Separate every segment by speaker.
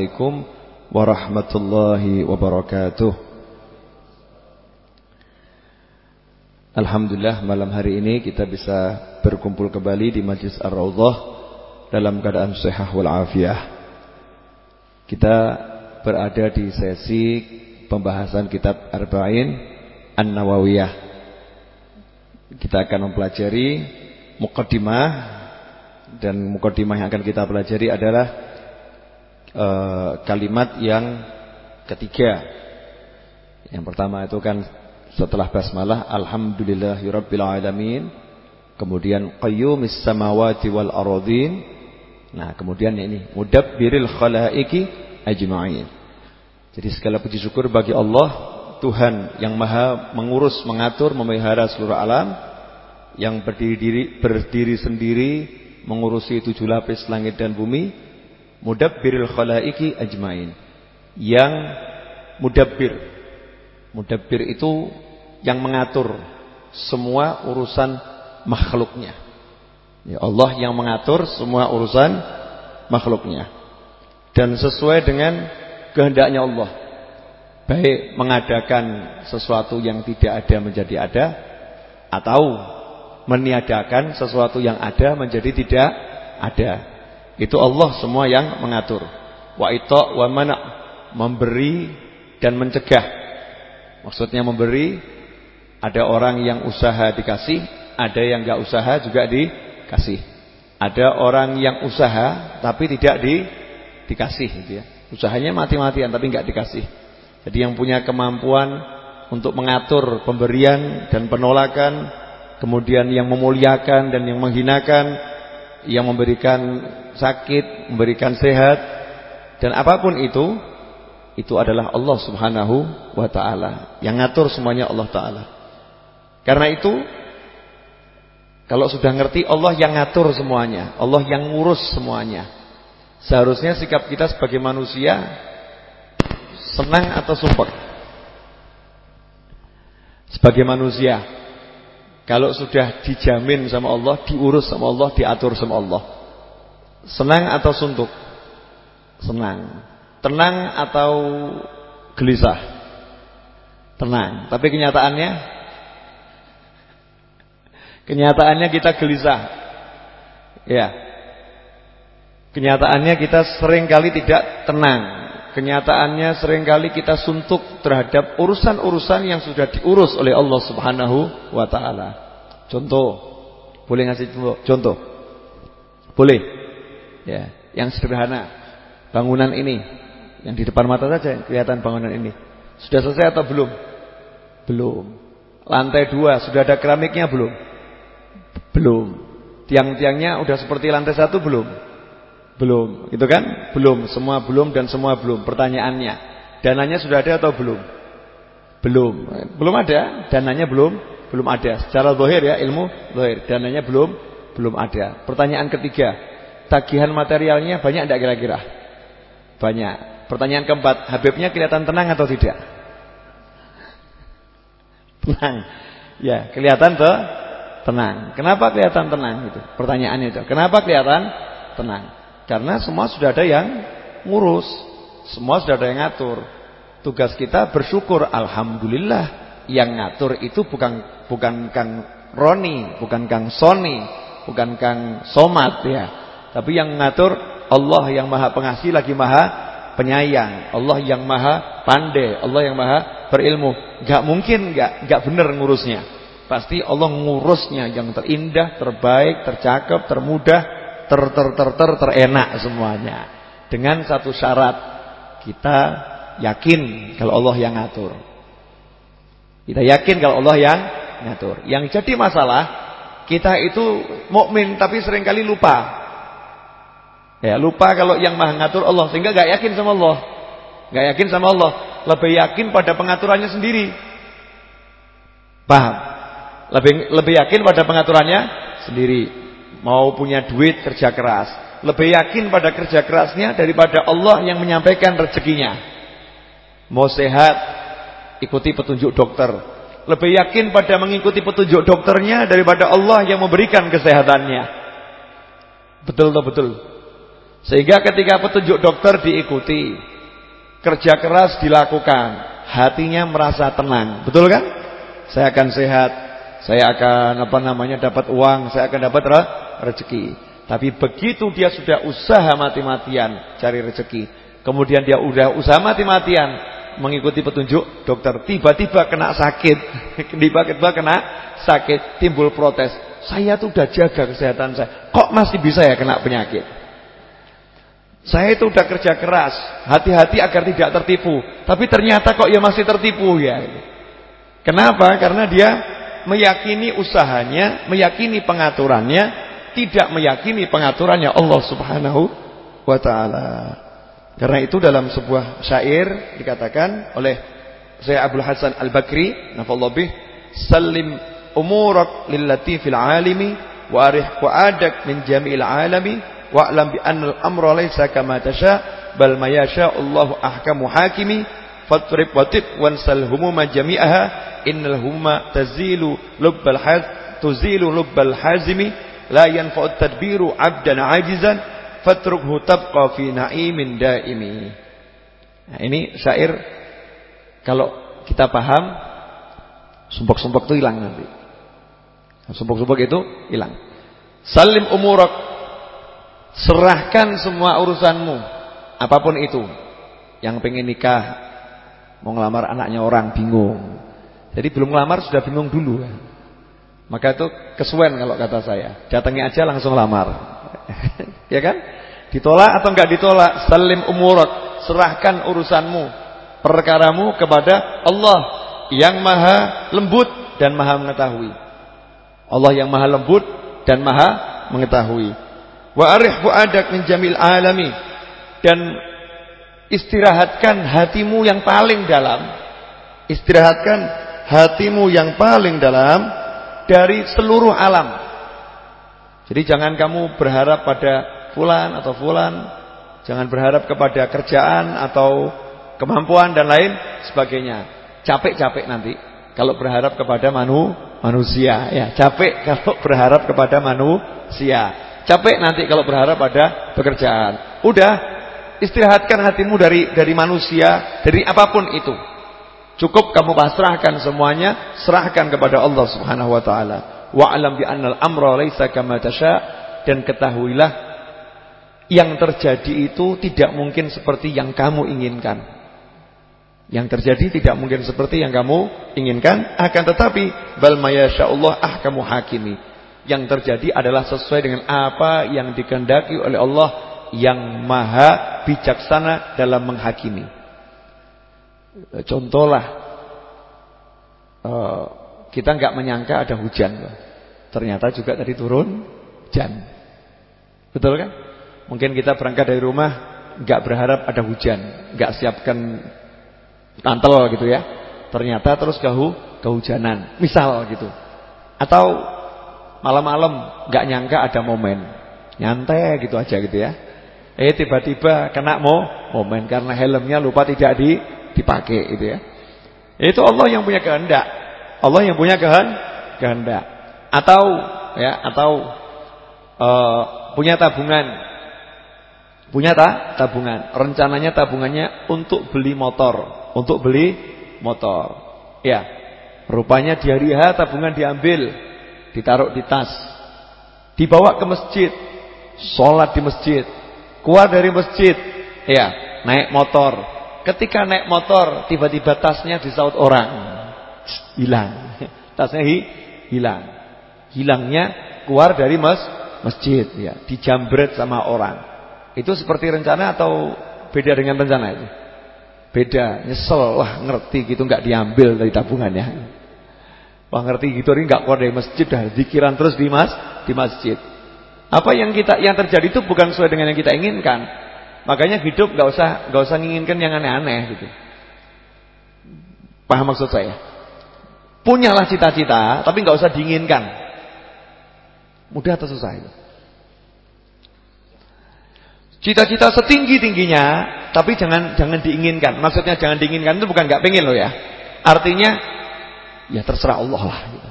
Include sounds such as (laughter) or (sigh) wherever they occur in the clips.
Speaker 1: Assalamualaikum warahmatullahi wabarakatuh Alhamdulillah malam hari ini kita bisa berkumpul kembali di Majlis Ar-Raudhah dalam keadaan sehat walafiat. Kita berada di sesi pembahasan kitab Arba'in An-Nawawiyah. Kita akan mempelajari mukaddimah dan mukaddimah yang akan kita pelajari adalah uh, kalimat yang ketiga. Yang pertama itu kan setelah basmalah alhamdulillahirabbil alamin. Kemudian qayyumis samawati wal aradin. Nah, kemudian ini mudabbiril khalaiqi ajma'in. Jadi segala puji syukur bagi Allah Tuhan yang maha mengurus, mengatur, memelihara seluruh alam yang berdiri, berdiri sendiri mengurusi tujuh lapis langit dan bumi mudabbiril khalaiki ajmain. Yang mudabbir. Mudabbir itu yang mengatur semua urusan makhluknya. Ya Allah yang mengatur semua urusan makhluknya. Dan sesuai dengan kehendaknya Allah. Baik mengadakan sesuatu yang tidak ada menjadi ada atau meniadakan sesuatu yang ada menjadi tidak ada. Itu Allah semua yang mengatur. Wa ita wa mana memberi dan mencegah. Maksudnya memberi ada orang yang usaha dikasih, ada yang enggak usaha juga dikasih. Ada orang yang usaha tapi tidak di dikasih gitu ya. Usahanya mati-matian tapi enggak dikasih. Jadi yang punya kemampuan untuk mengatur pemberian dan penolakan, kemudian yang memuliakan dan yang menghinakan, yang memberikan sakit, memberikan sehat dan apa pun itu itu adalah Allah Subhanahu wa taala. Yang ngatur semuanya Allah taala. Karena itu kalau sudah ngerti Allah yang ngatur semuanya, Allah yang ngurus semuanya. Seharusnya sikap kita sebagai manusia senang atau sumpah. Sebagai manusia kalau sudah dijamin sama Allah, diurus sama Allah, diatur sama Allah. Senang atau suntuk? Senang. Tenang atau gelisah? Tenang. Tapi kenyataannya kenyataannya kita gelisah. Ya. Kenyataannya kita sering kali tidak tenang. Kenyataannya sering kali kita suntuk terhadap urusan-urusan yang sudah diurus oleh Allah Subhanahu wa taala. Contoh, boleh ngasih contoh? Boleh. Ya, yang sederhana. Bangunan ini yang di depan mata saja kelihatan bangunan ini. Sudah selesai atau belum? Belum. Lantai dua sudah ada keramiknya belum? Belum. Tiang-tiangnya udah seperti lantai satu belum? Belum, itu kan? Belum, semua belum dan semua belum. Pertanyaannya, dananya sudah ada atau belum? Belum. Belum ada, dananya belum, belum ada. Secara zahir ya, ilmu zahir, dananya belum, belum ada. Pertanyaan ketiga, tagihan materialnya banyak enggak kira-kira? Banyak. Pertanyaan keempat, Habibnya kelihatan tenang atau tidak? Tenang. Ya, kelihatan tuh tenang. Kenapa kelihatan tenang itu? Pertanyaannya itu. Kenapa kelihatan tenang? Karena semua sudah ada yang ngurus, semua sudah ada yang ngatur. Tugas kita bersyukur, alhamdulillah yang ngatur itu bukan bukan Kang Roni, bukan Kang Sony, bukan Kang Somat ya. Tapi yang ngatur Allah yang Maha Pengasih lagi Maha Penyayang, Allah yang Maha Pandai, Allah yang Maha Berilmu. Gak mungkin gak gak benar ngurusnya. Pasti Allah ngurusnya yang terindah, terbaik, tercakap, termudah ter ter ter ter terenak semuanya. Dengan satu syarat, kita yakin kalau Allah yang ngatur. Kita yakin kalau Allah yang ngatur. Yang jadi masalah kita itu mukmin tapi sering kali lupa. Ya, lupa kalau yang Maha ngatur Allah sehingga gak yakin sama Allah. Gak yakin sama Allah, lebih yakin pada pengaturannya sendiri. Paham? Lebih lebih yakin pada pengaturannya sendiri. Mau punya duit kerja keras. Lebih yakin pada kerja kerasnya Daripada Allah yang menyampaikan rezekinya. Mau sehat Ikuti petunjuk dokter. Lebih yakin pada mengikuti petunjuk dokternya Daripada Allah yang memberikan kesehatannya. Betul atau betul? Sehingga ketika petunjuk dokter diikuti, kerja keras dilakukan, hatinya merasa tenang. Betul kan? Saya akan sehat, saya akan apa namanya dapat uang, saya akan dapat re rezeki. Tapi begitu dia sudah usaha mati-matian cari rezeki, kemudian dia udah usaha mati-matian mengikuti petunjuk dokter, tiba-tiba kena sakit, (laughs) tiba-tiba kena sakit, timbul protes. Saya tuh udah jaga kesehatan saya, kok masih bisa ya kena penyakit? Saya itu udah kerja keras, hati-hati agar tidak tertipu. Tapi ternyata kok ya masih tertipu ya. Kenapa? Karena dia meyakini usahanya, meyakini pengaturannya, tidak meyakini pengaturannya Allah Subhanahu wa taala. Karena itu dalam sebuah syair dikatakan oleh Syekh Abdul Hasan Al-Bakri, nafallahu bih, "Sallim umurak lil latifil alimi wa arih adak min jami'il alami." wa'lam bi anna al-amra laysa kama tasha bal ma yasha Allahu ahkamu hakimi fatrib watib wansal humuma jami'aha. Innal humma tazilu lubbal haz tuzilu lubbal hazimi. La yanfa'u tadbiru 'abdan 'ajizan. Fatrukhu tabqa fi na'imin daimi. Nah, ini syair. Kalau kita paham sumpuk-sumpuk itu hilang nanti. Sumpuk-sumpuk itu hilang. Salim umurak Serahkan semua urusanmu. Apa pun itu. Yang pengen nikah Mau ngelamar anaknya orang bingung. Jadi belum ngelamar sudah bingung dulu. Maka itu kesuwen kalau kata saya. Datangi aja langsung lamar. (laughs) Ya kan? Ditolak atau enggak ditolak Salim umurat Serahkan urusanmu Perkaramu kepada Allah Yang maha lembut dan maha mengetahui. Allah yang maha lembut dan maha mengetahui. Wa arih fuadak min jamil alami. Dan istirahatkan hatimu yang paling dalam. Istirahatkan hatimu yang paling dalam dari seluruh alam. Jadi jangan kamu berharap pada fulan atau fulan, jangan berharap kepada kerjaan atau kemampuan dan lain sebagainya. Capek-capek nanti kalau berharap kepada manu manusia ya, capek kalau (laughs) berharap kepada manusia. Capek nanti kalau berharap pada pekerjaan. Udah, istirahatkan hatimu dari dari manusia, dari apa pun itu. Cukup kamu pasrahkan semuanya, serahkan kepada Allah Subhanahu wa taala. Wa'lam bi annal amra laisa kama tasha dan ketahuilah yang terjadi itu tidak mungkin seperti yang kamu inginkan. Yang terjadi tidak mungkin seperti yang kamu inginkan, akan tetapi bal Allah ahkamu hakimi yang terjadi adalah sesuai dengan apa yang dikehendaki oleh Allah yang maha bijaksana dalam menghakimi. Contohlah eh, kita nggak menyangka ada hujan, ternyata juga tadi turun hujan. Betul kan? Mungkin kita berangkat dari rumah nggak berharap ada hujan, nggak siapkan tantel gitu ya. Ternyata terus kehu kehujanan, misal gitu. Atau malam-malam nggak nyangka ada momen. Nyantai gitu aja gitu ya. Eh tiba-tiba kena mo momen karena helmnya lupa tidak di dipakai gitu ya. Itu Allah yang punya kehendak. Allah yang punya kehendak. Atau ya atau uh, punya tabungan. Punya tak tabungan. Rencananya tabungannya untuk beli motor, untuk beli motor. Ya. Rupanya di hari H tabungan diambil ditaruh di tas, dibawa ke masjid, sholat di masjid, keluar dari masjid, ya naik motor. Ketika naik motor, tiba-tiba tasnya disaut orang, hilang, (laughs) tasnya hi, hilang, hilangnya keluar dari mas, masjid, ya dijambret sama orang. Itu seperti rencana atau beda dengan rencana itu? Beda, nyesel, wah ngerti gitu nggak diambil dari tabungannya. Wah ngerti gitu ini nggak keluar dari masjid dah zikiran terus di mas di masjid. Apa yang kita yang terjadi itu bukan sesuai dengan yang kita inginkan. Makanya hidup nggak usah nggak usah menginginkan yang aneh-aneh gitu. Paham maksud saya? Punyalah cita-cita tapi nggak usah diinginkan. Mudah atau susah itu? Cita-cita setinggi-tingginya tapi jangan jangan diinginkan. Maksudnya jangan diinginkan itu bukan nggak pengen loh ya. Artinya Ya terserah Allah lah gitu.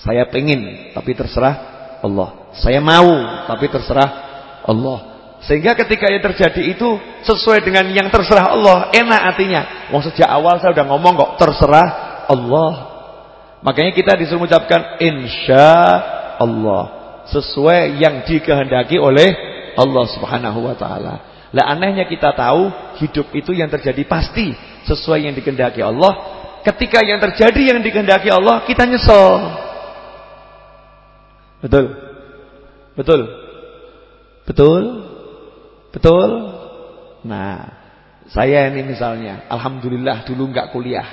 Speaker 1: Saya pengen tapi terserah Allah. Saya mau tapi terserah Allah. Sehingga ketika yang terjadi itu sesuai dengan yang terserah Allah, enak artinya. Wong sejak awal saya udah ngomong kok terserah Allah. Makanya kita disuruh mengucapkan insya Allah sesuai yang dikehendaki oleh Allah Subhanahu wa taala. Lah anehnya kita tahu hidup itu yang terjadi pasti sesuai yang dikehendaki Allah. Ketika yang terjadi yang dikehendaki Allah, kita nyesel. Betul? Betul? Betul? Betul? Nah, saya ini misalnya, alhamdulillah dulu nggak kuliah.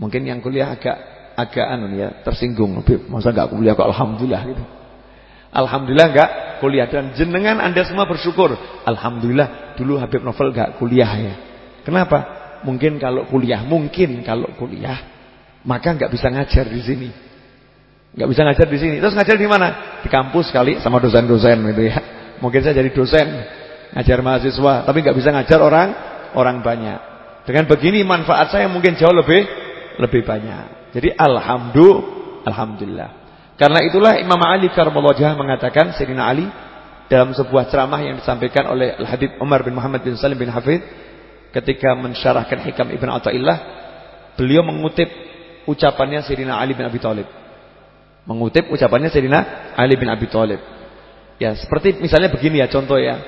Speaker 1: Mungkin yang kuliah agak agak anu ya, tersinggung. Masa nggak kuliah kok alhamdulillah gitu. Alhamdulillah nggak kuliah dan jenengan Anda semua bersyukur. Alhamdulillah dulu Habib Novel nggak kuliah ya. Kenapa? Mungkin kalau kuliah, mungkin kalau kuliah maka nggak bisa ngajar di sini. Nggak bisa ngajar di sini. Terus ngajar di mana? Di kampus kali sama dosen-dosen gitu ya. Mungkin saya jadi dosen ngajar mahasiswa, tapi nggak bisa ngajar orang orang banyak. Dengan begini manfaat saya mungkin jauh lebih lebih banyak. Jadi alhamdulillah, alhamdulillah. Karena itulah Imam Ali karramallahu mengatakan Sayyidina Ali dalam sebuah ceramah yang disampaikan oleh Al-Habib Umar bin Muhammad bin Salim bin Hafid ketika mensyarahkan Hikam Ibn Athaillah, beliau mengutip ucapannya Sayyidina Ali bin Abi Thalib. Mengutip ucapannya Sayyidina Ali bin Abi Thalib. Ya, seperti misalnya begini ya contoh ya.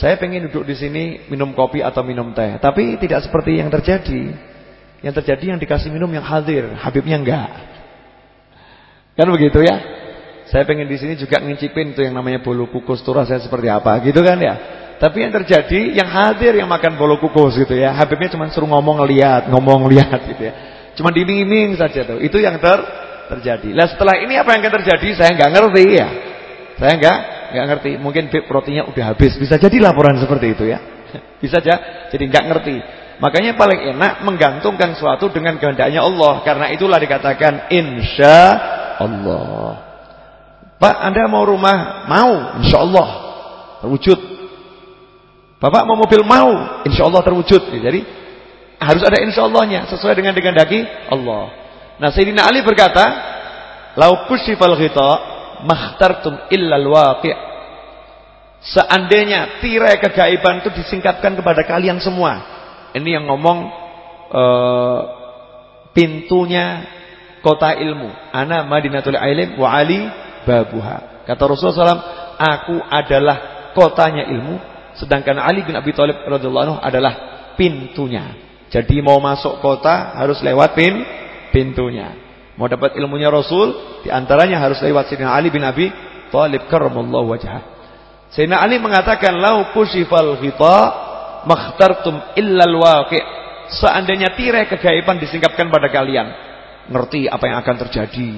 Speaker 1: Saya pengen duduk di sini minum kopi atau minum teh, tapi tidak seperti yang terjadi. Yang terjadi yang dikasih minum yang hadir, Habibnya enggak. Kan begitu ya? Saya pengen di sini juga ngincipin tuh yang namanya bolu kukus turah saya seperti apa, gitu kan ya? Tapi yang terjadi yang hadir yang makan bolu kukus gitu ya. Habibnya cuma suruh ngomong lihat, ngomong lihat gitu ya. Cuma diiming-iming saja tuh. Itu yang ter terjadi. Lah setelah ini apa yang akan terjadi? Saya nggak ngerti ya. Saya nggak nggak ngerti. Mungkin proteinnya udah habis. Bisa jadi laporan seperti itu ya. (laughs) Bisa aja. Jadi nggak ngerti. Makanya paling enak menggantungkan suatu dengan kehendaknya Allah. Karena itulah dikatakan insya Allah. Pak, Anda mau rumah? Mau, insya Allah terwujud. Bapak mau mobil? Mau, insya Allah terwujud. Jadi harus ada insya Allahnya sesuai dengan daki Allah. Nah, Sayyidina Ali berkata, "Lau kushifal ghita makhtartum illal waqi'. Seandainya tirai kegaiban itu disingkapkan kepada kalian semua. Ini yang ngomong uh, pintunya kota ilmu. Ana Madinatul Ilm wa Ali babuha. Kata Rasulullah SAW, aku adalah kotanya ilmu, sedangkan Ali bin Abi Thalib radhiyallahu adalah pintunya. Jadi mau masuk kota harus lewat pintunya. Mau dapat ilmunya Rasul, di antaranya harus lewat Sayyidina Ali bin Abi Thalib karramallahu wajhah. Sayyidina Ali mengatakan, "Lau kushifal ghita makhtartum illal waqi'." Seandainya tirai kegaiban disingkapkan pada kalian, ngerti apa yang akan terjadi.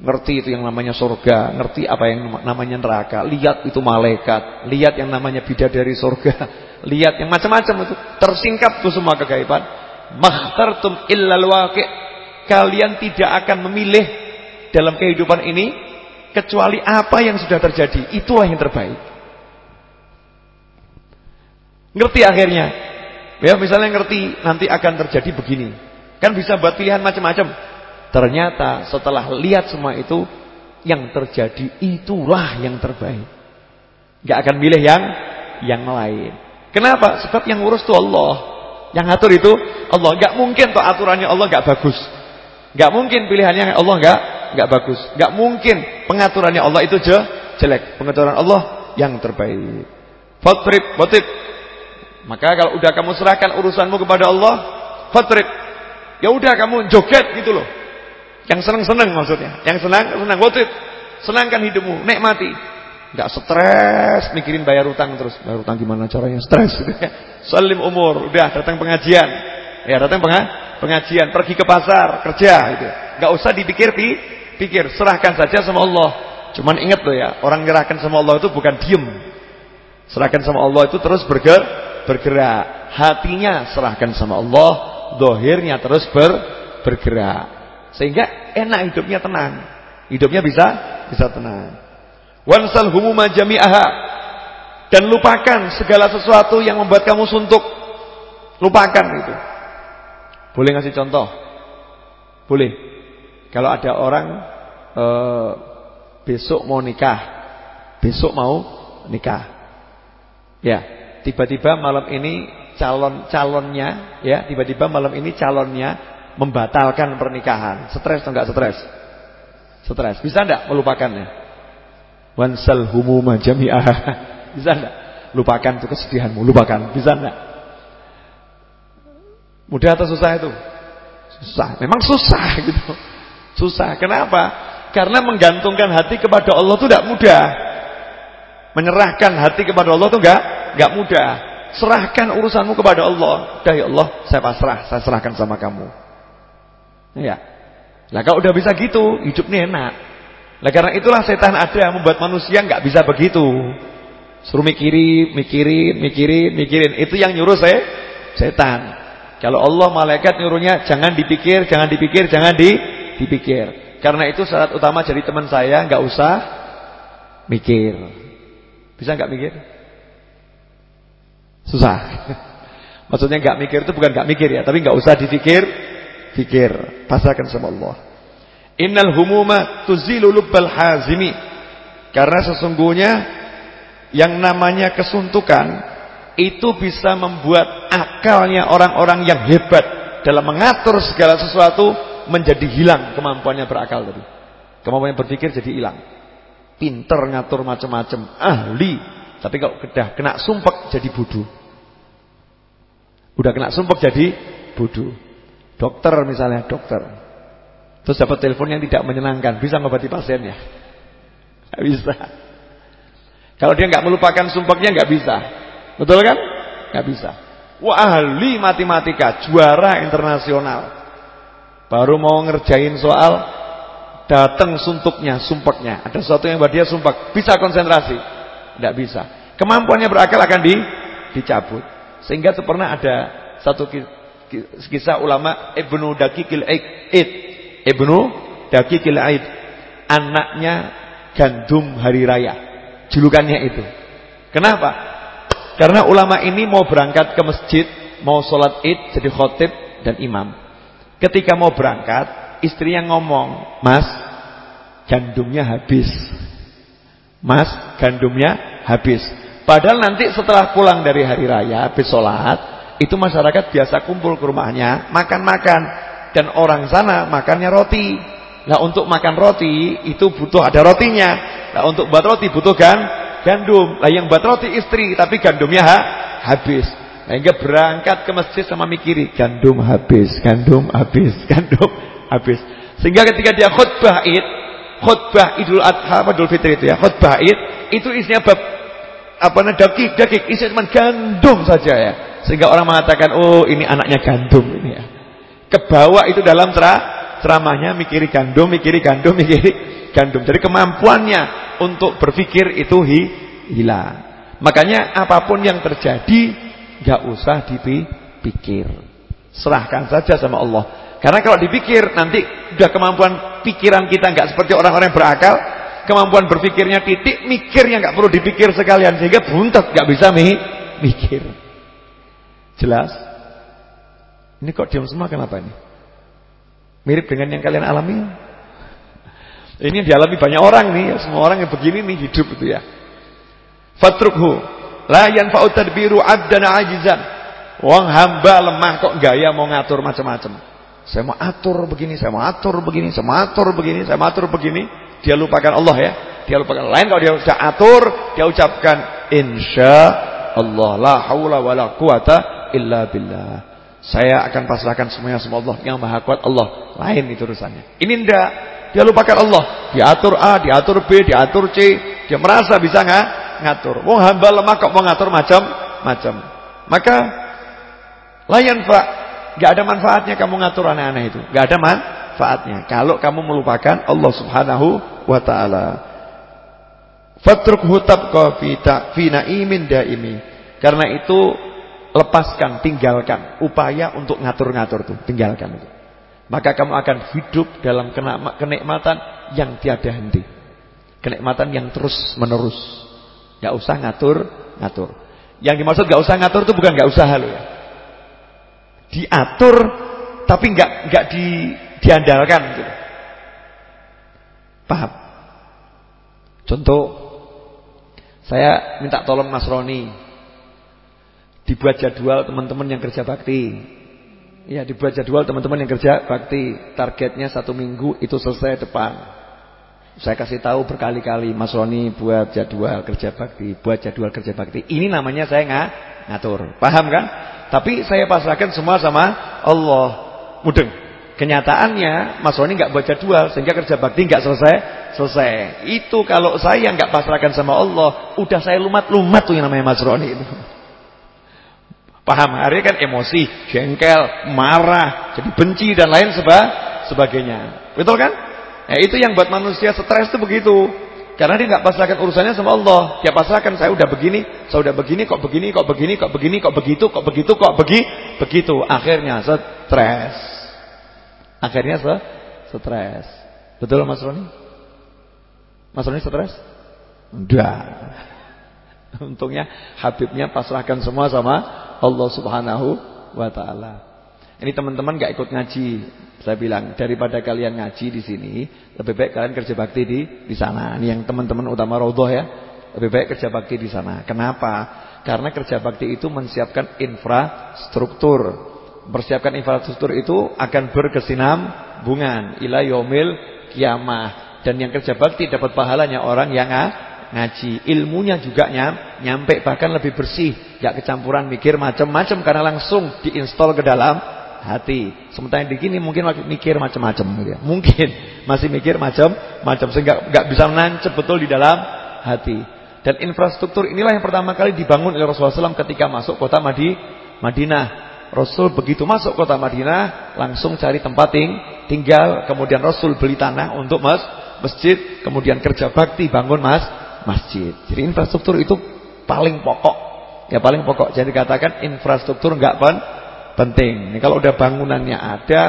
Speaker 1: Ngerti itu yang namanya surga, ngerti apa yang namanya neraka, lihat itu malaikat, lihat yang namanya bidadari surga, (laughs) lihat yang macam-macam itu tersingkap tuh semua kegaiban. Makhtartum illal waqi' kalian tidak akan memilih dalam kehidupan ini kecuali apa yang sudah terjadi. Itulah yang terbaik. Ngerti akhirnya. Ya, misalnya ngerti nanti akan terjadi begini. Kan bisa buat pilihan macam-macam. Ternyata setelah lihat semua itu yang terjadi itulah yang terbaik. Gak akan milih yang yang lain. Kenapa? Sebab yang ngurus itu Allah. Yang ngatur itu Allah. Gak mungkin toh aturannya Allah gak bagus. Gak mungkin pilihannya Allah gak gak bagus. Gak mungkin pengaturannya Allah itu je, jelek. Pengaturan Allah yang terbaik. Fatrib, fatrib. Maka kalau udah kamu serahkan urusanmu kepada Allah, fatrib. Ya udah kamu joget gitu loh. Yang senang-senang maksudnya. Yang senang, senang. Fatrib. Senangkan hidupmu, nikmati. Gak stres mikirin bayar utang terus. Bayar utang gimana caranya? Stres. (laughs) Salim umur, udah datang pengajian. Ya datang pengajian pergi ke pasar, kerja gitu. Enggak usah dipikir pi, pikir, serahkan saja sama Allah. Cuman ingat loh ya, orang menyerahkan sama Allah itu bukan diem. Serahkan sama Allah itu terus berger, bergerak. Hatinya serahkan sama Allah, dohirnya terus ber, bergerak. Sehingga enak hidupnya tenang. Hidupnya bisa bisa tenang. Wansal humuma jami'aha. Dan lupakan segala sesuatu yang membuat kamu suntuk. Lupakan itu. Boleh ngasih contoh? Boleh. Kalau ada orang e, besok mau nikah, besok mau nikah. Ya, tiba-tiba malam ini calon-calonnya ya, tiba-tiba malam ini calonnya membatalkan pernikahan. Stres atau enggak stres? Stres. Bisa enggak melupakannya? Wansal humuma jami'ah. (laughs) Bisa enggak? Lupakan itu kesedihanmu, lupakan. Bisa enggak? Mudah atau susah itu? Susah. Memang susah (laughs) gitu. Susah. Kenapa? Karena menggantungkan hati kepada Allah itu tidak mudah. Menyerahkan hati kepada Allah itu enggak enggak mudah. Serahkan urusanmu kepada Allah. Dah ya Allah, saya pasrah, saya serahkan sama kamu. Ya. Lah kalau udah bisa gitu, hidupnya enak. Lah karena itulah setan ada membuat manusia enggak bisa begitu. Suruh mikirin, mikirin, mikirin, mikirin. Itu yang nyuruh saya setan. Kalau Allah malaikat nyuruhnya jangan dipikir, jangan dipikir, jangan di, dipikir. Karena itu syarat utama jadi teman saya nggak usah mikir. Bisa nggak mikir? Susah. (laughs) Maksudnya nggak mikir itu bukan nggak mikir ya, tapi nggak usah dipikir, pikir. Pasrahkan sama Allah. Innal humuma tuzilu hazimi. Karena sesungguhnya yang namanya kesuntukan itu bisa membuat akalnya orang-orang yang hebat dalam mengatur segala sesuatu menjadi hilang kemampuannya berakal tadi. Kemampuannya berpikir jadi hilang. Pinter ngatur macam-macam, ahli, tapi kalau kedah kena sumpek jadi bodoh. Udah kena sumpek jadi bodoh. Dokter misalnya, dokter. Terus dapat telepon yang tidak menyenangkan, bisa ngobati pasiennya? Gak bisa. Kalau dia nggak melupakan sumpeknya nggak bisa. Betul kan? Gak bisa. Wah ahli matematika, juara internasional. Baru mau ngerjain soal, datang suntuknya, sumpeknya. Ada sesuatu yang buat dia sumpek. Bisa konsentrasi? Tidak bisa. Kemampuannya berakal akan di, dicabut. Sehingga pernah ada satu kisah ulama Ibnu Dakikil Aid. Ibnu Dakikil Aid. Anaknya gandum hari raya. Julukannya itu. Kenapa? Karena ulama ini mau berangkat ke masjid, mau sholat id, jadi khotib dan imam. Ketika mau berangkat, istrinya ngomong, Mas, gandumnya habis. Mas, gandumnya habis. Padahal nanti setelah pulang dari hari raya, habis sholat, itu masyarakat biasa kumpul ke rumahnya, makan-makan. Dan orang sana makannya roti. Nah untuk makan roti, itu butuh ada rotinya. Nah untuk buat roti butuh kan gandum. Lah yang buat roti istri, tapi gandumnya ha, habis. Sehingga berangkat ke masjid sama mikiri, gandum habis, gandum habis, (laughs) gandum habis. Sehingga ketika dia khutbah Id, khutbah Idul Adha Idul Fitri itu ya, khutbah Id, itu isinya bab apa namanya daging, daging, isinya cuma gandum saja ya. Sehingga orang mengatakan, "Oh, ini anaknya gandum ini ya." Kebawa itu dalam ceramahnya mikiri gandum, mikiri gandum, mikiri gandum. Jadi kemampuannya untuk berpikir itu hi, hilang. Makanya apa pun yang terjadi nggak usah dipikir. Serahkan saja sama Allah. Karena kalau dipikir nanti udah kemampuan pikiran kita nggak seperti orang-orang yang berakal, kemampuan berpikirnya titik, mikirnya nggak perlu dipikir sekalian sehingga buntet nggak bisa mi mikir. Jelas? Ini kok diam semua kenapa ini? Mirip dengan yang kalian alami? Ini dialami banyak orang nih, semua orang yang begini nih hidup itu ya. Fatrukhu la yanfa'u tadbiru 'abdan 'ajizan. Wong hamba lemah kok gaya mau ngatur macam-macam. Saya mau atur begini, saya mau atur begini, saya mau atur begini, saya mau atur begini. Dia lupakan Allah ya. Dia lupakan lain kalau dia sudah atur, dia ucapkan insya Allah la haula wala quwata illa billah. Saya akan pasrahkan semuanya sama Allah yang Maha Kuat Allah. Lain itu urusannya. Ini ndak dia lupakan Allah. Diatur A, diatur B, diatur C. Dia merasa bisa nggak ngatur. Wong hamba lemah kok mau ngatur macam-macam. Maka layan pak, nggak ada manfaatnya kamu ngatur aneh-aneh itu. Nggak ada manfaatnya. Kalau kamu melupakan Allah Subhanahu wa taala. Fatrukhu tabqa fi na'imin daimi. Karena itu lepaskan, tinggalkan upaya untuk ngatur-ngatur tuh, tinggalkan itu maka kamu akan hidup dalam kenikmatan yang tiada henti. Kenikmatan yang terus menerus. Gak usah ngatur, ngatur. Yang dimaksud gak usah ngatur itu bukan gak usah lo ya. Diatur tapi gak nggak di, diandalkan gitu. Paham? Contoh saya minta tolong Mas Roni Dibuat jadwal teman-teman yang kerja bakti. Ya, dibuat jadwal teman-teman yang kerja bakti. Targetnya satu minggu itu selesai depan. Saya kasih tahu berkali-kali Mas Roni buat jadwal kerja bakti, buat jadwal kerja bakti. Ini namanya saya nggak ngatur. Paham kan? Tapi saya pasrahkan semua sama Allah. Mudeng. Kenyataannya Mas Roni nggak buat jadwal sehingga kerja bakti nggak selesai selesai. Itu kalau saya nggak pasrahkan sama Allah, udah saya lumat-lumat tuh yang namanya Mas Roni itu. Paham? Hari kan emosi, jengkel, marah, jadi benci dan lain seba sebagainya. Betul kan? Ya itu yang buat manusia stres itu begitu. Karena dia nggak pasrahkan urusannya sama Allah. Dia pasrahkan saya udah begini, saya udah begini, kok begini, kok begini, kok begini, kok begitu, kok begitu, kok begi, begitu. Akhirnya stres. Akhirnya se stres. Betul Mas Roni? Mas Roni stres? Enggak. (laughs) Untungnya Habibnya pasrahkan semua sama Allah Subhanahu wa taala. Ini teman-teman gak ikut ngaji. Saya bilang daripada kalian ngaji di sini, lebih baik kalian kerja bakti di di sana. Ini yang teman-teman utama Raudhah ya. Lebih baik kerja bakti di sana. Kenapa? Karena kerja bakti itu menyiapkan infrastruktur. Persiapkan infrastruktur itu akan berkesinambungan ila yaumil kiamah. Dan yang kerja bakti dapat pahalanya orang yang ngaji. Ilmunya juga nyam, nyampe bahkan lebih bersih, gak kecampuran mikir macam-macam karena langsung diinstal ke dalam hati. Sementara yang begini mungkin mikir macam-macam gitu ya. Mungkin (laughs) masih mikir macam-macam sehingga nggak bisa nancep betul di dalam hati. Dan infrastruktur inilah yang pertama kali dibangun oleh Rasulullah SAW ketika masuk kota Madi, Madinah. Rasul begitu masuk kota Madinah langsung cari tempat ting tinggal, kemudian Rasul beli tanah untuk mas masjid, kemudian kerja bakti bangun mas masjid. Jadi infrastruktur itu paling pokok. Ya paling pokok. Jadi katakan infrastruktur enggak pen penting. Ini kalau udah bangunannya ada,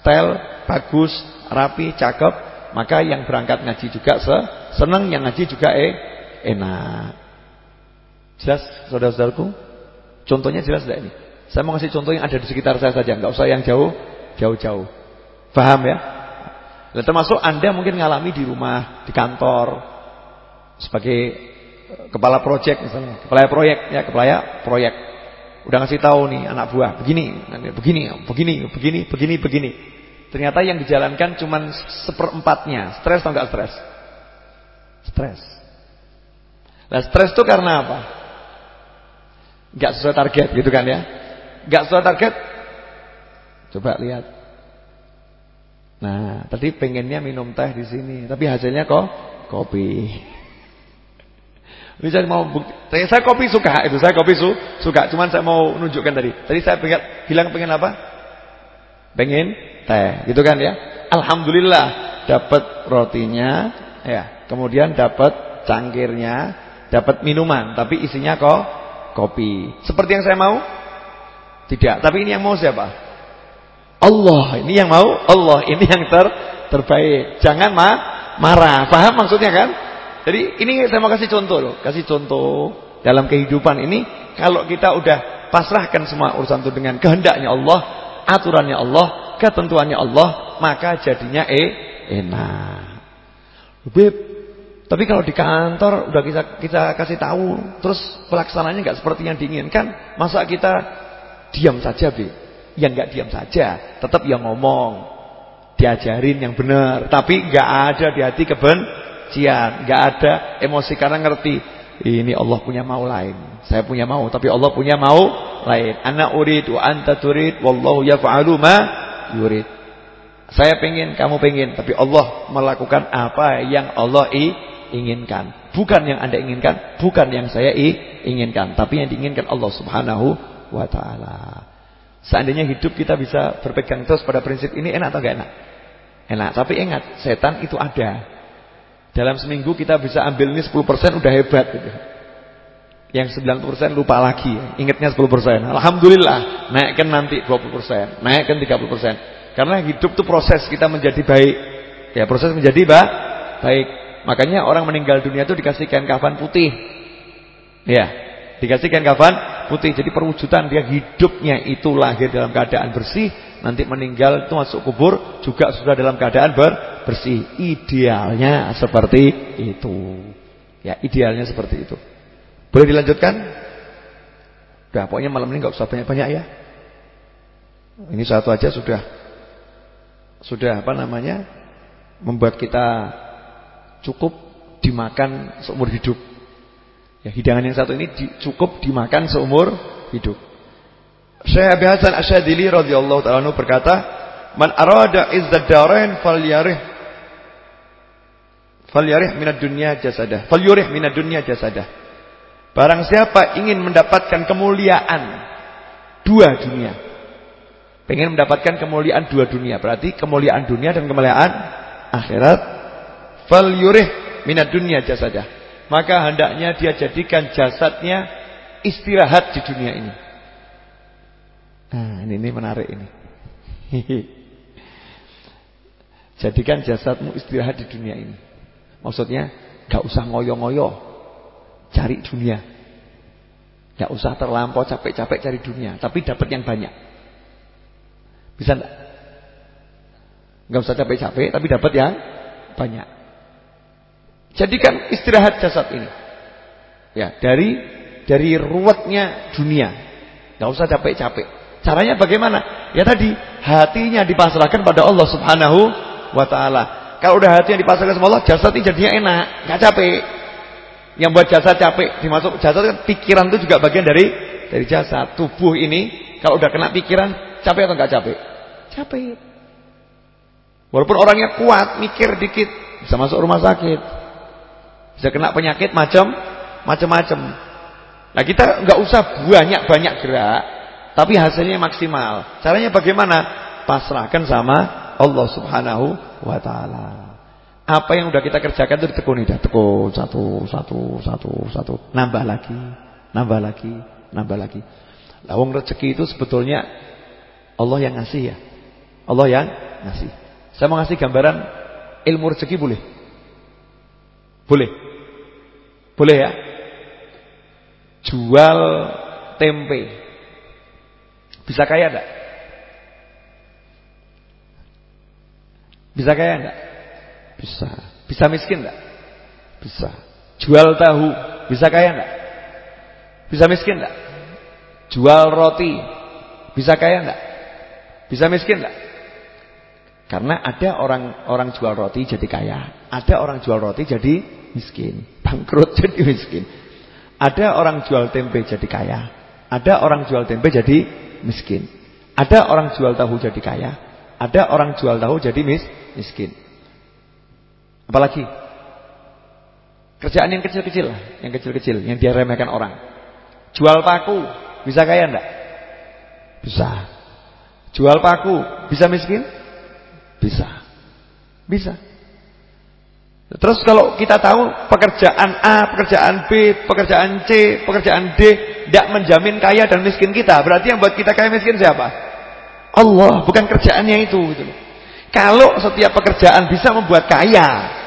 Speaker 1: style bagus, rapi, cakep, maka yang berangkat ngaji juga se senang, yang ngaji juga eh enak. Jelas saudara-saudaraku? Contohnya jelas tidak ini? Saya mau ngasih contoh yang ada di sekitar saya saja, nggak usah yang jauh, jauh-jauh. Paham ya? Dan termasuk Anda mungkin ngalami di rumah, di kantor sebagai kepala proyek misalnya, kepala proyek ya, kepala proyek. Udah ngasih tahu nih anak buah, begini, begini, begini, begini, begini, begini. Ternyata yang dijalankan cuma seperempatnya. Stres atau enggak stres? Stres. Nah, stres itu karena apa? Enggak sesuai target gitu kan ya. Enggak sesuai target. Coba lihat. Nah, tadi pengennya minum teh di sini, tapi hasilnya kok kopi. Ini saya mau bukti. Saya, kopi suka itu, saya kopi su, suka. Cuman saya mau nunjukkan tadi. Tadi saya pengen bilang pengen apa? Pengen teh, gitu kan ya? Alhamdulillah dapat rotinya, ya. Kemudian dapat cangkirnya, dapat minuman, tapi isinya kok kopi. Seperti yang saya mau? Tidak. Tapi ini yang mau siapa? Allah. Ini yang mau Allah. Ini yang ter terbaik. Jangan ma marah. Paham maksudnya kan? Jadi ini saya mau kasih contoh loh, kasih contoh dalam kehidupan ini kalau kita udah pasrahkan semua urusan itu dengan kehendaknya Allah, aturannya Allah, ketentuannya Allah, maka jadinya eh enak. Beb, tapi kalau di kantor udah kita kita kasih tahu, terus pelaksananya nggak seperti yang diinginkan, masa kita diam saja, Be? Yang nggak diam saja, tetap yang ngomong, diajarin yang benar, tapi nggak ada di hati keben kebencian, nggak ada emosi karena ngerti ini Allah punya mau lain. Saya punya mau, tapi Allah punya mau lain. Ana urid wa anta turid wallahu yaf'alu ma yurid. Saya pengen, kamu pengen, tapi Allah melakukan apa yang Allah inginkan. Bukan yang Anda inginkan, bukan yang saya inginkan, tapi yang diinginkan Allah Subhanahu wa taala. Seandainya hidup kita bisa berpegang terus pada prinsip ini enak atau enggak enak? Enak, tapi ingat, setan itu ada. Dalam seminggu kita bisa ambil ini 10% udah hebat gitu. Yang 90% lupa lagi, ingatnya 10%. Alhamdulillah, naikkan nanti 20%, naikkan 30%. Karena hidup itu proses kita menjadi baik. Ya, proses menjadi ba baik. Makanya orang meninggal dunia itu dikasihkan kafan putih. Ya, dikasihkan kafan putih. Jadi perwujudan dia hidupnya itu lahir dalam keadaan bersih, nanti meninggal itu masuk kubur juga sudah dalam keadaan ber bersih. Idealnya seperti itu. Ya, idealnya seperti itu. Boleh dilanjutkan? Udah pokoknya malam ini nggak usah banyak-banyak ya. Ini satu aja sudah sudah apa namanya? membuat kita cukup dimakan seumur hidup. Ya, hidangan yang satu ini cukup dimakan seumur hidup. Syekh Abi Hasan Asyadili radhiyallahu taala berkata, "Man arada izzad darain falyarih falyarih minad dunya jasadah, falyurih minad dunya jasadah." Barang siapa ingin mendapatkan kemuliaan dua dunia. Pengen mendapatkan kemuliaan dua dunia, berarti kemuliaan dunia dan kemuliaan akhirat. Falyurih minad dunya jasadah. Maka hendaknya dia jadikan jasadnya istirahat di dunia ini. Nah, ini, ini menarik ini. (laughs) Jadikan jasadmu istirahat di dunia ini. Maksudnya, gak usah ngoyo-ngoyo cari dunia. Gak usah terlampau capek-capek cari dunia, tapi dapat yang banyak. Bisa enggak? Gak usah capek-capek, tapi dapat yang banyak. Jadikan istirahat jasad ini. Ya, dari dari ruwetnya dunia. Gak usah capek-capek. Caranya bagaimana? Ya tadi, hatinya dipasrahkan pada Allah Subhanahu wa taala. Kalau udah hatinya dipasrahkan sama Allah, jasad ini jadinya enak, gak capek. Yang buat jasad capek, dimasuk jasad kan pikiran itu juga bagian dari dari jasad. Tubuh ini kalau udah kena pikiran, capek atau enggak capek? Capek. Walaupun orangnya kuat, mikir dikit, bisa masuk rumah sakit. Bisa kena penyakit macam macam-macam. Nah, kita enggak usah banyak-banyak gerak, tapi hasilnya maksimal. Caranya bagaimana? Pasrahkan sama Allah Subhanahu wa taala. Apa yang udah kita kerjakan itu ditekuni dah tekun satu satu satu satu nambah lagi, nambah lagi, nambah lagi. Lawang rezeki itu sebetulnya Allah yang ngasih ya. Allah yang ngasih. Saya mau ngasih gambaran ilmu rezeki boleh? Boleh. Boleh ya? Jual tempe. Bisa kaya enggak? Bisa kaya enggak? Bisa. Bisa miskin enggak? Bisa. Jual tahu, bisa kaya enggak? Bisa miskin enggak? Jual roti, bisa kaya enggak? Bisa miskin enggak? Karena ada orang orang jual roti jadi kaya, ada orang jual roti jadi miskin, bangkrut (laughs) jadi miskin. Ada orang jual tempe jadi kaya, ada orang jual tempe jadi miskin. Ada orang jual tahu jadi kaya, ada orang jual tahu jadi mis miskin. Apalagi kerjaan yang kecil-kecil, yang kecil-kecil, yang dia remehkan orang. Jual paku, bisa kaya enggak? Bisa. Jual paku, bisa miskin? Bisa. Bisa. Terus kalau kita tahu pekerjaan A, pekerjaan B, pekerjaan C, pekerjaan D tidak menjamin kaya dan miskin kita, berarti yang buat kita kaya miskin siapa? Allah, bukan kerjaannya itu gitu Kalau setiap pekerjaan bisa membuat kaya,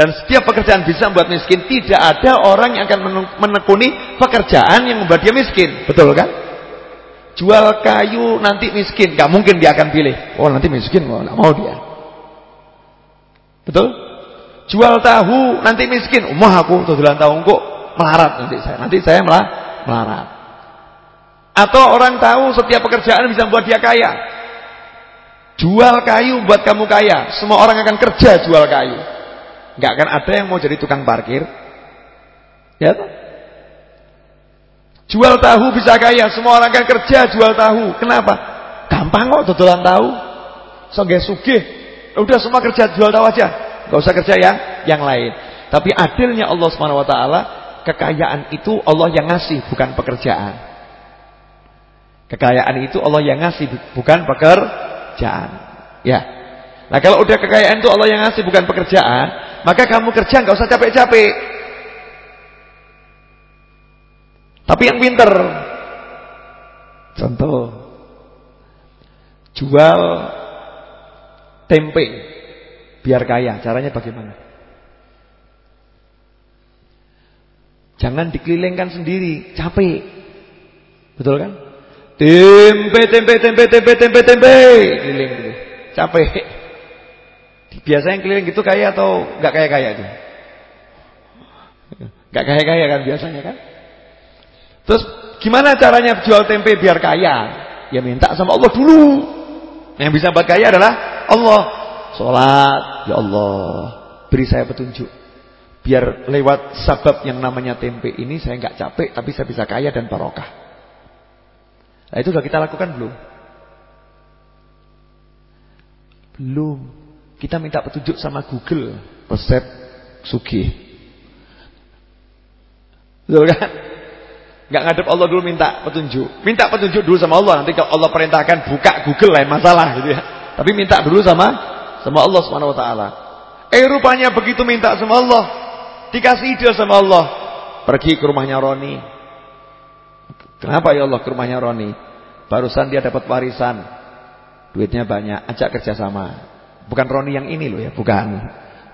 Speaker 1: dan setiap pekerjaan bisa membuat miskin. Tidak ada orang yang akan menekuni pekerjaan yang membuat dia miskin. Betul kan? Jual kayu nanti miskin. Gak mungkin dia akan pilih. Oh nanti miskin. Oh, gak mau dia. Betul? Jual tahu nanti miskin. Umah aku tujuan tahu kok melarat nanti saya. Nanti saya malah melarat. Atau orang tahu setiap pekerjaan bisa membuat dia kaya. Jual kayu buat kamu kaya. Semua orang akan kerja jual kayu. Enggak akan ada yang mau jadi tukang parkir. Ya toh? Jual tahu bisa kaya, semua orang akan kerja jual tahu. Kenapa? Gampang kok dodolan tahu. Sogeh sugih. Udah semua kerja jual tahu aja. Enggak usah kerja yang yang lain. Tapi adilnya Allah Subhanahu wa taala, kekayaan itu Allah yang ngasih, bukan pekerjaan. Kekayaan itu Allah yang ngasih, bukan pekerjaan. Ya. Nah, kalau udah kekayaan itu Allah yang ngasih, bukan pekerjaan, maka kamu kerja nggak usah capek-capek. Tapi yang pinter. Contoh. Jual tempe biar kaya. Caranya bagaimana? Jangan dikelilingkan sendiri, capek. Betul kan? Tempe, tempe, tempe, tempe, tempe, tempe. Keliling gitu. Capek. Biasanya yang keliling gitu kaya atau nggak kaya-kaya itu? Nggak kaya-kaya kan biasanya kan? Terus gimana caranya jual tempe biar kaya? Ya minta sama Allah dulu. Yang bisa buat kaya adalah Allah. Salat, ya Allah, beri saya petunjuk. Biar lewat sabab yang namanya tempe ini saya nggak capek tapi saya bisa kaya dan barokah. Nah, itu sudah kita lakukan belum? Belum. Kita minta petunjuk sama Google resep sugih. Betul kan? Enggak ngadep Allah dulu minta petunjuk. Minta petunjuk dulu sama Allah. Nanti kalau Allah perintahkan buka Google lain masalah gitu ya. Tapi minta dulu sama sama Allah Subhanahu wa taala. Eh rupanya begitu minta sama Allah, dikasih ide sama Allah. Pergi ke rumahnya Roni. Kenapa ya Allah ke rumahnya Roni? Barusan dia dapat warisan. Duitnya banyak, ajak kerja sama. Bukan Roni yang ini loh ya, bukan.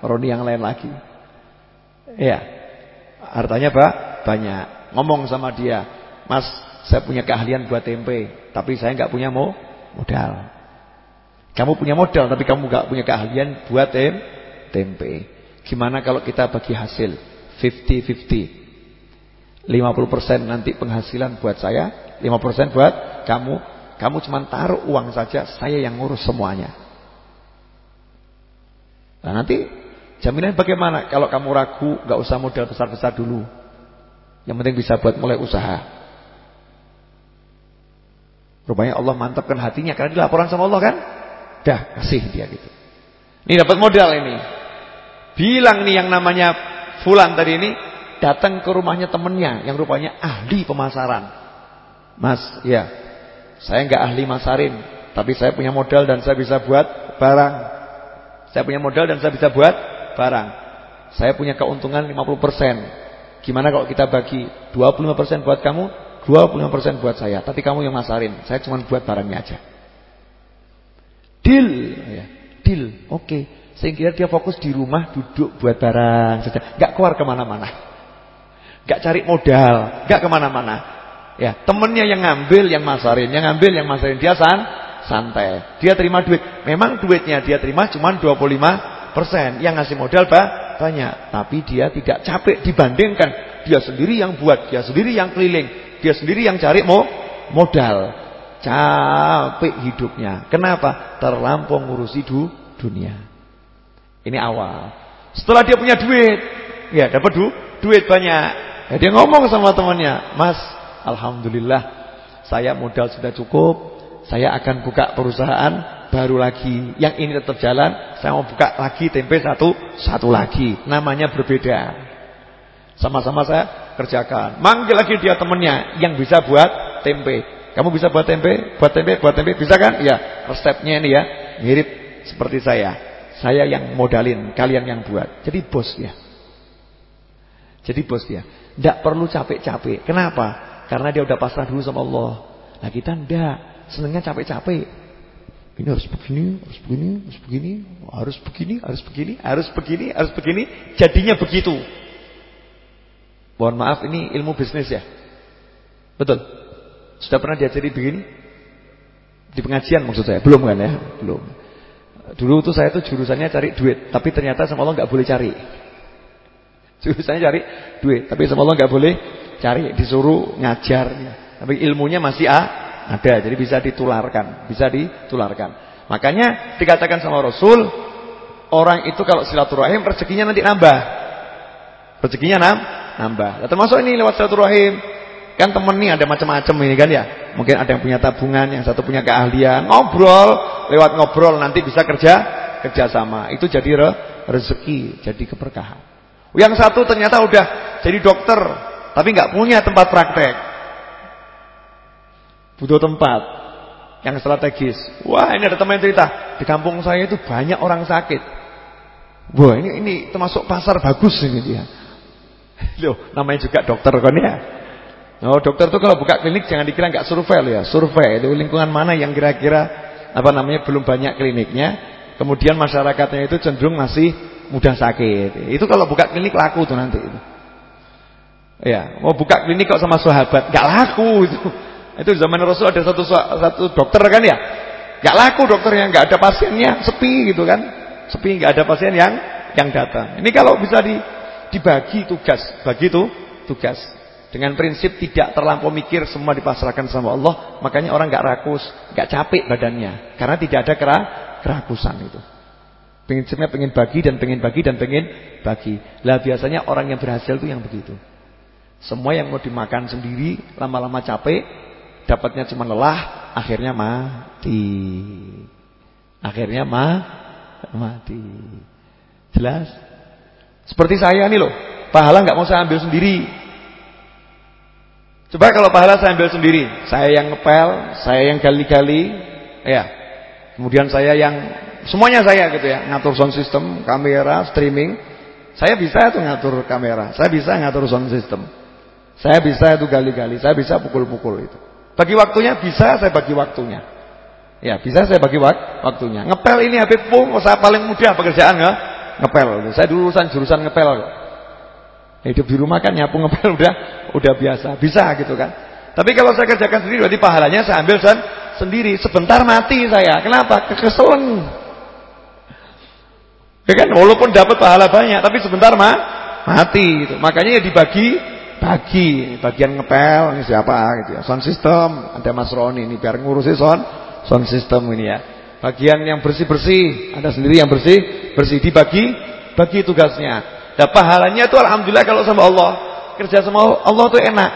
Speaker 1: Roni yang lain lagi. Ya. Hartanya Pak banyak. Ngomong sama dia, "Mas, saya punya keahlian buat tempe, tapi saya nggak punya mo modal." Kamu punya modal tapi kamu nggak punya keahlian buat tem tempe. Gimana kalau kita bagi hasil 50-50? 50% nanti penghasilan buat saya, 5% buat kamu. Kamu cuma taruh uang saja, saya yang ngurus semuanya. Nah nanti jaminan bagaimana? Kalau kamu ragu, nggak usah modal besar-besar dulu. Yang penting bisa buat mulai usaha. Rupanya Allah mantapkan hatinya karena dilaporan sama Allah kan? Dah kasih dia gitu. Ini dapat modal ini. Bilang nih yang namanya Fulan tadi ini datang ke rumahnya temennya yang rupanya ahli pemasaran. Mas, ya. Saya nggak ahli masarin, tapi saya punya modal dan saya bisa buat barang. Saya punya modal dan saya bisa buat barang. Saya punya keuntungan 50%. Gimana kalau kita bagi 25% buat kamu, 25% buat saya. Tapi kamu yang masarin, saya cuma buat barangnya aja. Deal, ya. Deal. Oke. Okay. Sehingga dia fokus di rumah duduk buat barang saja, nggak keluar ke mana-mana, nggak cari modal, nggak ke mana-mana. Ya, temennya yang ngambil, yang masarin, yang ngambil, yang masarin dia san, santai. Dia terima duit. Memang duitnya dia terima cuma 25 persen. Yang ngasih modal bah, banyak, tapi dia tidak capek dibandingkan dia sendiri yang buat, dia sendiri yang keliling, dia sendiri yang cari mo modal. Capek hidupnya. Kenapa? Terlampau ngurusi du dunia. Ini awal. Setelah dia punya duit, ya dapat du duit banyak. Ya, dia ngomong sama temannya, "Mas, alhamdulillah saya modal sudah cukup. Saya akan buka perusahaan baru lagi. Yang ini tetap jalan, saya mau buka lagi tempe satu, satu lagi. Namanya berbeda. Sama-sama saya kerjakan. Manggil lagi dia temannya yang bisa buat tempe. Kamu bisa buat tempe, buat tempe, buat tempe, bisa kan? Ya, resepnya ini ya, mirip seperti saya. Saya yang modalin, kalian yang buat. Jadi bos ya. Jadi bos ya. Tidak perlu capek-capek. Kenapa? Karena dia udah pasrah dulu sama Allah. Nah kita ndak, senengnya capek-capek. Ini harus begini, harus begini, harus begini, harus begini, harus begini, harus begini, harus begini. Jadinya begitu. Mohon maaf ini ilmu bisnis ya. Betul. Sudah pernah diajari begini? Di pengajian maksud saya, belum kan ya? Belum. Dulu tuh saya tuh jurusannya cari duit, tapi ternyata sama Allah nggak boleh cari. Jurusannya cari duit, tapi sama Allah nggak boleh cari, disuruh ngajar. Tapi ilmunya masih A, ada, jadi bisa ditularkan, bisa ditularkan. Makanya dikatakan sama Rasul, orang itu kalau silaturahim rezekinya nanti nambah. Rezekinya nambah. Nah, termasuk ini lewat silaturahim. Kan temen nih ada macam-macam ini kan ya. Mungkin ada yang punya tabungan, yang satu punya keahlian. Ngobrol, lewat ngobrol nanti bisa kerja kerja sama. Itu jadi re, rezeki, jadi keberkahan. Yang satu ternyata udah jadi dokter, tapi nggak punya tempat praktek. Butuh tempat yang strategis. Wah, ini ada teman cerita, di kampung saya itu banyak orang sakit. Wah, ini ini termasuk pasar bagus ini dia. Loh, namanya juga dokter kan ya. Oh, dokter tuh kalau buka klinik jangan dikira nggak survei ya. Survei itu lingkungan mana yang kira-kira apa namanya belum banyak kliniknya, kemudian masyarakatnya itu cenderung masih mudah sakit. Itu kalau buka klinik laku tuh nanti. Ya, mau buka klinik kok sama sahabat, nggak laku itu. (laughs) Itu zaman Rasul ada satu satu dokter kan ya. nggak laku dokternya, nggak ada pasiennya, sepi gitu kan. Sepi nggak ada pasien yang yang datang. Ini kalau bisa di, dibagi tugas, bagi tuh tugas Dengan prinsip tidak terlampau mikir semua dipasrahkan sama Allah, makanya orang nggak rakus, nggak capek badannya, karena tidak ada kera kerakusan itu. Prinsipnya pengen bagi dan pengen bagi dan pengen bagi. Lah biasanya orang yang berhasil itu yang begitu. Semua yang mau dimakan sendiri lama-lama capek, dapatnya cuma lelah, akhirnya mati. Akhirnya ma mati. Jelas? Seperti saya nih loh, pahala nggak mau saya ambil sendiri. Coba kalau pahala saya ambil sendiri, saya yang ngepel, saya yang gali-gali, ya. Kemudian saya yang Semuanya saya gitu ya, ngatur sound system, kamera, streaming. Saya bisa itu ngatur kamera, saya bisa ngatur sound system. Saya bisa itu gali-gali, saya bisa pukul-pukul itu. Bagi waktunya bisa, saya bagi waktunya. Ya, bisa saya bagi wak waktunya. Ngepel ini Habib Pung, saya paling mudah pekerjaan ya. Ngepel. Saya dulu urusan jurusan ngepel kok. Hidup di rumah kan nyapu ngepel (laughs) udah udah biasa, bisa gitu kan. Tapi kalau saya kerjakan sendiri berarti pahalanya saya ambil sendiri. Sebentar mati saya. Kenapa? Kekeselan. Ya kan walaupun dapat pahala banyak tapi sebentar mah mati gitu. Makanya ya dibagi bagi bagian ngepel ini siapa gitu ya. Sound system ada Mas Roni ini biar ngurusi sound sound system ini ya. Bagian yang bersih-bersih ada sendiri yang bersih bersih dibagi bagi tugasnya. Nah pahalanya itu alhamdulillah kalau sama Allah kerja sama Allah tuh enak.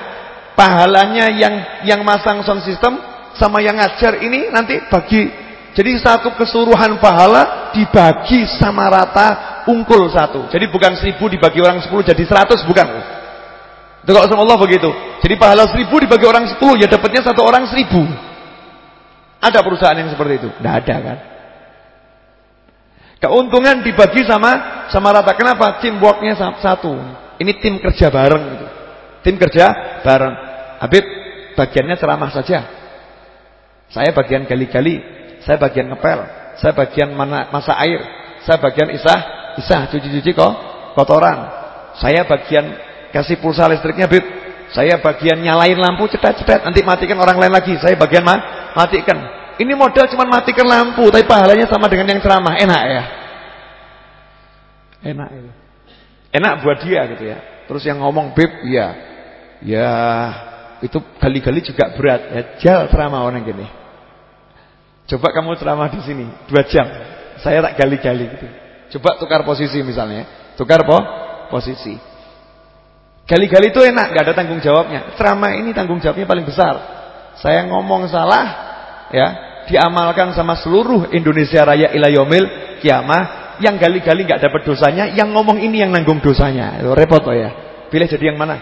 Speaker 1: Pahalanya yang yang masang sound system sama yang ngajar ini nanti bagi jadi satu keseluruhan pahala dibagi sama rata ungkul satu. Jadi bukan seribu dibagi orang sepuluh jadi seratus bukan. Itu kalau sama Allah begitu. Jadi pahala seribu dibagi orang sepuluh ya dapatnya satu orang seribu. Ada perusahaan yang seperti itu? Tidak ada kan? Keuntungan dibagi sama sama rata. Kenapa? Teamworknya satu. Ini tim kerja bareng. Gitu. Tim kerja bareng. Habib bagiannya ceramah saja. Saya bagian gali-gali saya bagian ngepel, saya bagian mana masa air, saya bagian isah, isah cuci-cuci kok kotoran. Saya bagian kasih pulsa listriknya, Bib. Saya bagian nyalain lampu cepat-cepat, nanti matikan orang lain lagi. Saya bagian ma matikan. Ini modal cuma matikan lampu, tapi pahalanya sama dengan yang ceramah. Enak ya? Enak ya. Enak buat dia gitu ya. Terus yang ngomong, Bib, ya. Ya, itu kali-kali juga berat. Ya, jal ceramah orang gini. Coba kamu ceramah di sini dua jam. Saya tak gali-gali gitu. Coba tukar posisi misalnya. Tukar po posisi. Gali-gali itu enak, gak ada tanggung jawabnya. Ceramah ini tanggung jawabnya paling besar. Saya ngomong salah, ya, diamalkan sama seluruh Indonesia Raya ilayomil kiamah. Yang gali-gali gak dapat dosanya, yang ngomong ini yang nanggung dosanya. Itu repot loh ya. Pilih jadi yang mana?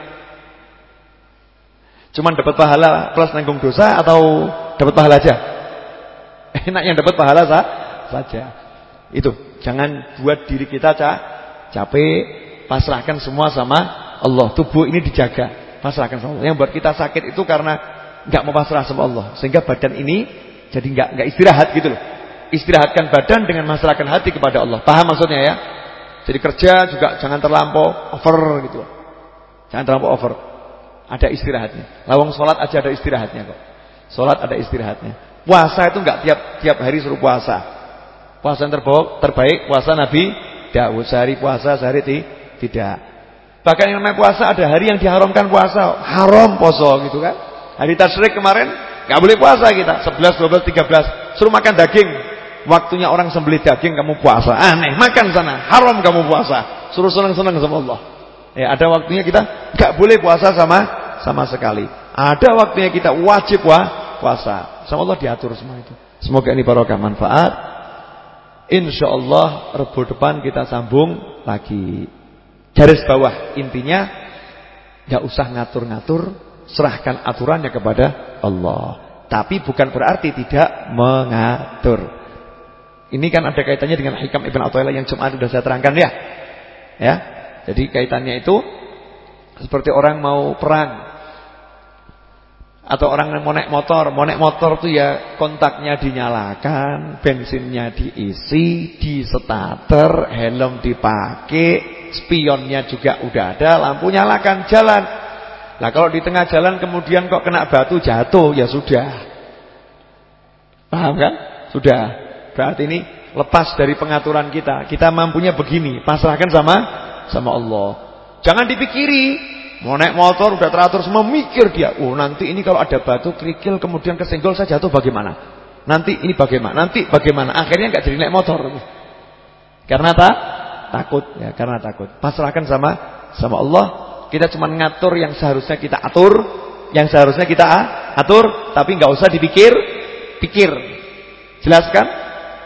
Speaker 1: Cuman dapat pahala plus nanggung dosa atau dapat pahala aja? (laughs) Enak yang dapat pahala sah, saja. Itu, jangan buat diri kita ca capek, pasrahkan semua sama Allah. Tubuh ini dijaga, pasrahkan sama Allah. Yang buat kita sakit itu karena nggak mau pasrah sama Allah, sehingga badan ini jadi nggak nggak istirahat gitu loh. Istirahatkan badan dengan masalahkan hati kepada Allah. Paham maksudnya ya? Jadi kerja juga jangan terlampau over gitu. Jangan terlampau over. Ada istirahatnya. Lawang sholat aja ada istirahatnya kok. Sholat ada istirahatnya. Puasa itu enggak tiap tiap hari suruh puasa. Puasa yang terbaik, terbaik puasa Nabi Daud. Sehari puasa, sehari tidak. Bahkan yang namanya puasa ada hari yang diharamkan puasa. Haram poso gitu kan. Hari tasyrik kemarin enggak boleh puasa kita. 11, 12, 13. Suruh makan daging. Waktunya orang sembelih daging kamu puasa. Aneh, makan sana. Haram kamu puasa. Suruh senang-senang sama Allah. Ya, ada waktunya kita enggak boleh puasa sama sama sekali. Ada waktunya kita wajib wah puasa. Sama Allah diatur semua itu. Semoga ini barokah manfaat. Insya Allah Rebu depan kita sambung lagi. Garis bawah intinya nggak usah ngatur-ngatur, serahkan aturannya kepada Allah. Tapi bukan berarti tidak mengatur. Ini kan ada kaitannya dengan hikam Ibn Athaillah yang Jumat sudah saya terangkan ya. Ya. Jadi kaitannya itu seperti orang mau perang atau orang yang mau naik motor, mau naik motor tuh ya kontaknya dinyalakan, bensinnya diisi, di starter, helm dipakai, spionnya juga udah ada, lampu nyalakan, jalan. Nah kalau di tengah jalan kemudian kok kena batu jatuh, ya sudah. Paham kan? Sudah. Berarti ini lepas dari pengaturan kita. Kita mampunya begini, pasrahkan sama sama Allah. Jangan dipikiri Mau naik motor udah teratur semua mikir dia. Oh nanti ini kalau ada batu kerikil kemudian kesenggol saya jatuh bagaimana? Nanti ini bagaimana? Nanti bagaimana? Akhirnya nggak jadi naik motor. Karena tak takut ya, karena takut. Pasrahkan sama sama Allah. Kita cuma ngatur yang seharusnya kita atur, yang seharusnya kita atur, tapi nggak usah dipikir, pikir. Jelaskan?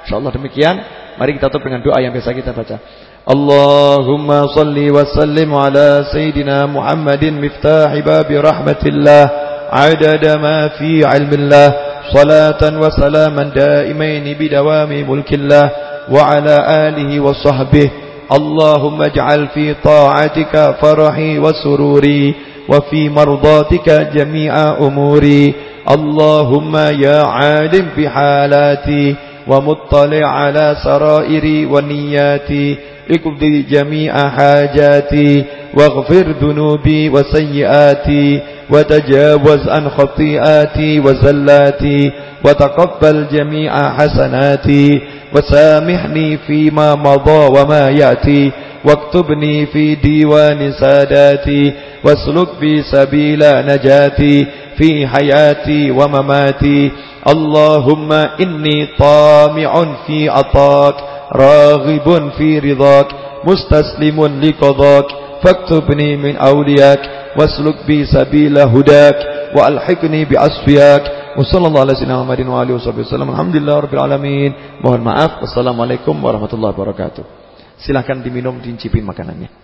Speaker 1: Insya Allah demikian. Mari kita tutup dengan doa yang biasa kita baca. Allahumma salli wa sallim ala sayyidina Muhammadin miftah babi rahmatillah adada ma fi ilmillah salatan wa salaman daimain bidawami mulkillah wa ala alihi wa sahbihi اللهم اجعل في طاعتك فرحي وسروري وفي مرضاتك جميع أموري. اللهم يا عالم بحالاتي ومطلع على سرائري ونياتي. اقضي جميع حاجاتي واغفر ذنوبي وسيئاتي وتجاوز عن خطيئاتي وزلاتي وتقبل جميع حسناتي وسامحني فيما مضى وما يأتي واكتبني في ديوان ساداتي واسلك بي سبيل نجاتي في حياتي ومماتي. Allahumma inni tami'un fi atak Raghibun fi ridak Mustaslimun li qadak Faktubni min awliyak Wasluk bi sabila hudak Wa alhikni bi asfiyak. Wassalamualaikum warahmatullahi wabarakatuh Alhamdulillah Rabbil Alamin. Mohon maaf. Wassalamualaikum warahmatullahi wabarakatuh. Silahkan diminum, dincipin makanannya.